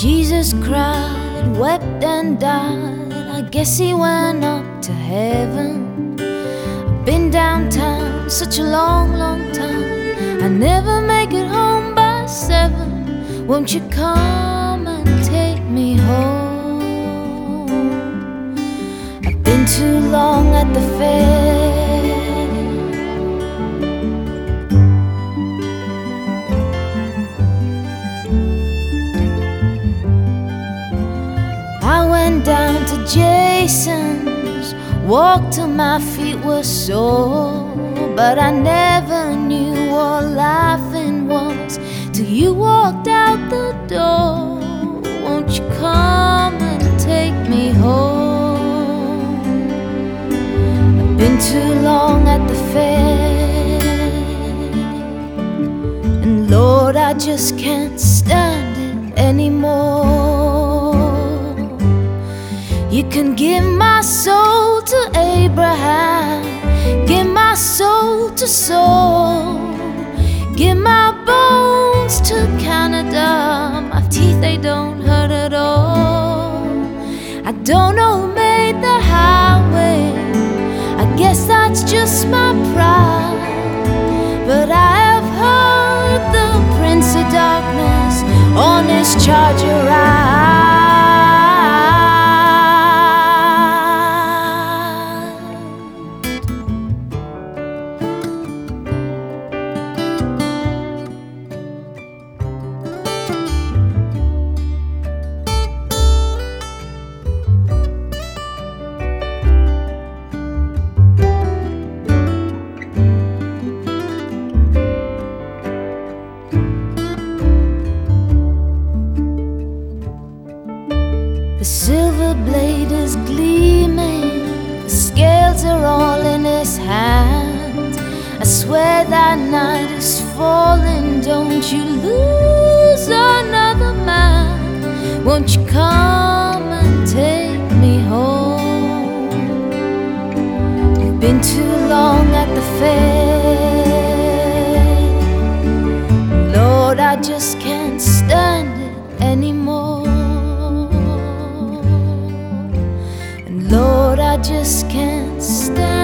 Jesus cried, wept, and died. I guess he went up to heaven. I've been downtown such a long, long time. I never make it home by seven. Won't you come down to Jason's, walked till my feet were sore. But I never knew what laughing was till you walked out the door. Won't you come and take me home? I've been too long at the fair, and Lord, I just can't stand it anymore. You can give my soul to Abraham, give my soul to Saul, give my bones to Canada. My teeth they don't hurt at all. I don't know who made the highway. I guess that's just my pride. But I have heard the Prince of Darkness on his charger ride. The silver blade is gleaming, the scales are all in his hand. I swear that night is falling, don't you lose another man. Won't you come just can't stand.